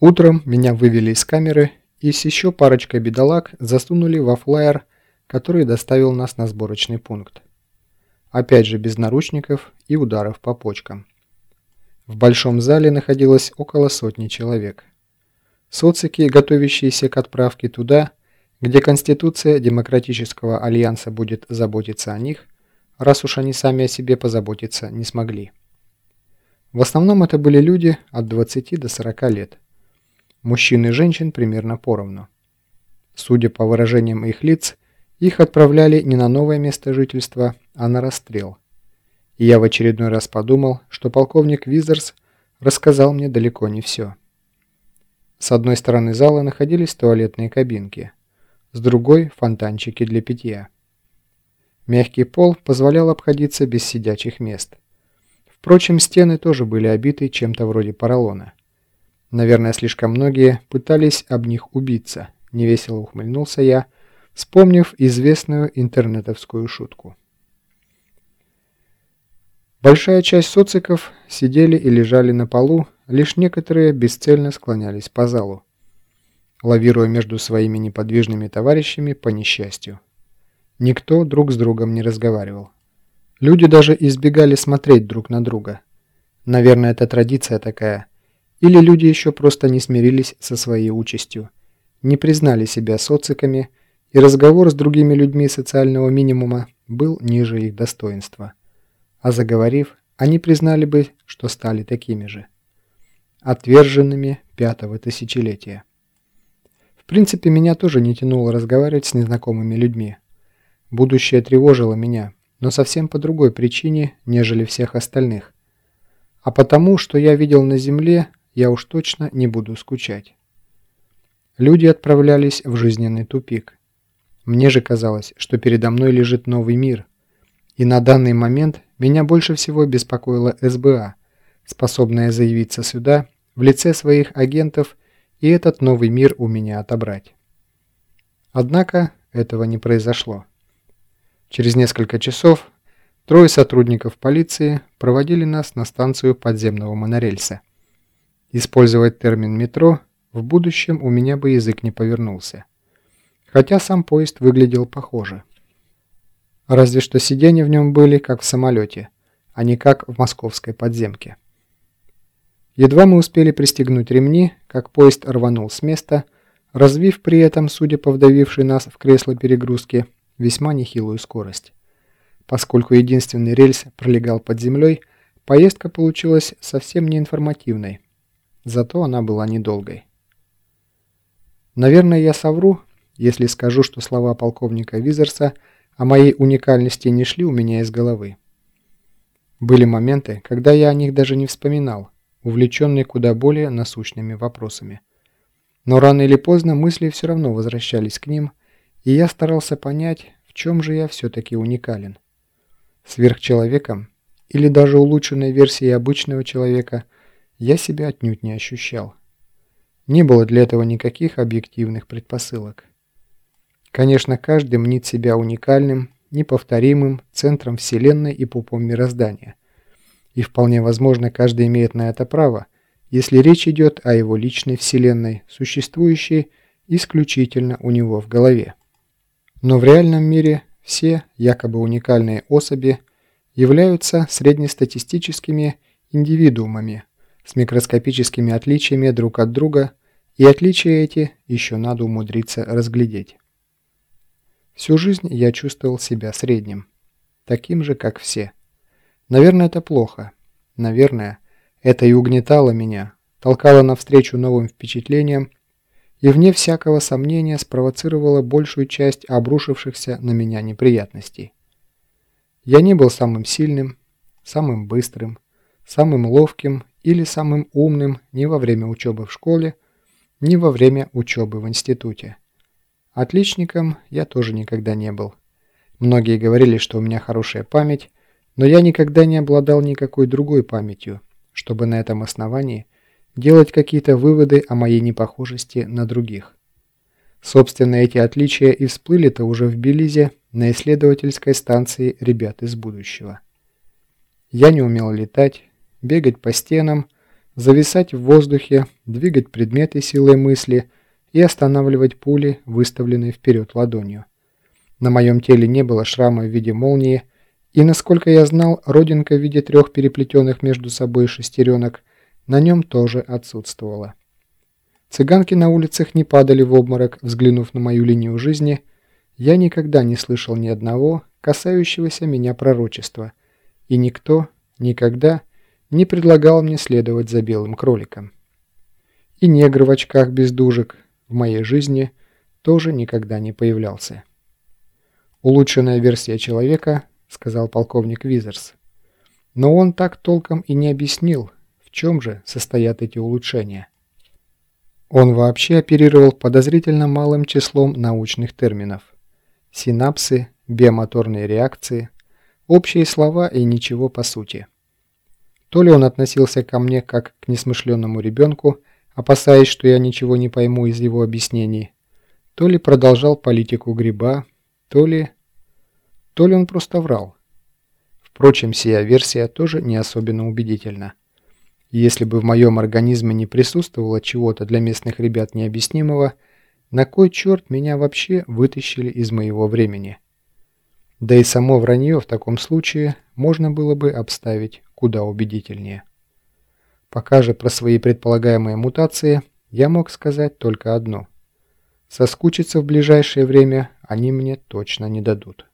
Утром меня вывели из камеры и с еще парочкой бедолаг засунули во флайер, который доставил нас на сборочный пункт. Опять же без наручников и ударов по почкам. В большом зале находилось около сотни человек. Социки, готовящиеся к отправке туда, где Конституция Демократического Альянса будет заботиться о них, раз уж они сами о себе позаботиться не смогли. В основном это были люди от 20 до 40 лет. Мужчин и женщин примерно поровну. Судя по выражениям их лиц, их отправляли не на новое место жительства, а на расстрел. И я в очередной раз подумал, что полковник Визерс рассказал мне далеко не все. С одной стороны зала находились туалетные кабинки, с другой – фонтанчики для питья. Мягкий пол позволял обходиться без сидячих мест. Впрочем, стены тоже были обиты чем-то вроде поролона. Наверное, слишком многие пытались об них убиться, невесело ухмыльнулся я, вспомнив известную интернетовскую шутку. Большая часть социков сидели и лежали на полу, лишь некоторые бесцельно склонялись по залу, лавируя между своими неподвижными товарищами по несчастью. Никто друг с другом не разговаривал. Люди даже избегали смотреть друг на друга. Наверное, это традиция такая – или люди еще просто не смирились со своей участью, не признали себя социками, и разговор с другими людьми социального минимума был ниже их достоинства. А заговорив, они признали бы, что стали такими же. Отверженными пятого тысячелетия. В принципе, меня тоже не тянуло разговаривать с незнакомыми людьми. Будущее тревожило меня, но совсем по другой причине, нежели всех остальных. А потому, что я видел на Земле, я уж точно не буду скучать. Люди отправлялись в жизненный тупик. Мне же казалось, что передо мной лежит новый мир. И на данный момент меня больше всего беспокоила СБА, способная заявиться сюда в лице своих агентов и этот новый мир у меня отобрать. Однако этого не произошло. Через несколько часов трое сотрудников полиции проводили нас на станцию подземного монорельса. Использовать термин «метро» в будущем у меня бы язык не повернулся. Хотя сам поезд выглядел похоже. Разве что сиденья в нем были как в самолете, а не как в московской подземке. Едва мы успели пристегнуть ремни, как поезд рванул с места, развив при этом, судя по вдавившей нас в кресло перегрузки, весьма нехилую скорость. Поскольку единственный рельс пролегал под землей, поездка получилась совсем неинформативной, Зато она была недолгой. Наверное, я совру, если скажу, что слова полковника Визерса о моей уникальности не шли у меня из головы. Были моменты, когда я о них даже не вспоминал, увлеченный куда более насущными вопросами. Но рано или поздно мысли все равно возвращались к ним, и я старался понять, в чем же я все-таки уникален. Сверхчеловеком или даже улучшенной версией обычного человека – я себя отнюдь не ощущал. Не было для этого никаких объективных предпосылок. Конечно, каждый мнит себя уникальным, неповторимым, центром Вселенной и пупом мироздания. И вполне возможно, каждый имеет на это право, если речь идет о его личной Вселенной, существующей исключительно у него в голове. Но в реальном мире все якобы уникальные особи являются среднестатистическими индивидуумами, с микроскопическими отличиями друг от друга, и отличия эти еще надо умудриться разглядеть. Всю жизнь я чувствовал себя средним, таким же, как все. Наверное, это плохо. Наверное, это и угнетало меня, толкало навстречу новым впечатлениям и, вне всякого сомнения, спровоцировало большую часть обрушившихся на меня неприятностей. Я не был самым сильным, самым быстрым, самым ловким или самым умным ни во время учебы в школе, ни во время учебы в институте. Отличником я тоже никогда не был. Многие говорили, что у меня хорошая память, но я никогда не обладал никакой другой памятью, чтобы на этом основании делать какие-то выводы о моей непохожести на других. Собственно, эти отличия и всплыли-то уже в Белизе на исследовательской станции ребят из будущего. Я не умел летать, бегать по стенам, зависать в воздухе, двигать предметы силой мысли и останавливать пули, выставленные вперед ладонью. На моем теле не было шрама в виде молнии, и, насколько я знал, родинка в виде трех переплетенных между собой шестеренок на нем тоже отсутствовала. Цыганки на улицах не падали в обморок, взглянув на мою линию жизни. Я никогда не слышал ни одного, касающегося меня пророчества, и никто никогда не предлагал мне следовать за белым кроликом. И негр в очках без дужек в моей жизни тоже никогда не появлялся. «Улучшенная версия человека», — сказал полковник Визерс. Но он так толком и не объяснил, в чем же состоят эти улучшения. Он вообще оперировал подозрительно малым числом научных терминов. Синапсы, биомоторные реакции, общие слова и ничего по сути. То ли он относился ко мне как к несмышленному ребенку, опасаясь, что я ничего не пойму из его объяснений, то ли продолжал политику гриба, то ли... то ли он просто врал. Впрочем, сия версия тоже не особенно убедительна. Если бы в моем организме не присутствовало чего-то для местных ребят необъяснимого, на кой черт меня вообще вытащили из моего времени? Да и само вранье в таком случае можно было бы обставить куда убедительнее. Пока же про свои предполагаемые мутации я мог сказать только одно. Соскучиться в ближайшее время они мне точно не дадут.